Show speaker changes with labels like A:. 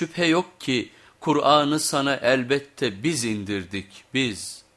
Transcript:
A: Şüphe yok ki Kur'an'ı sana elbette biz indirdik biz.''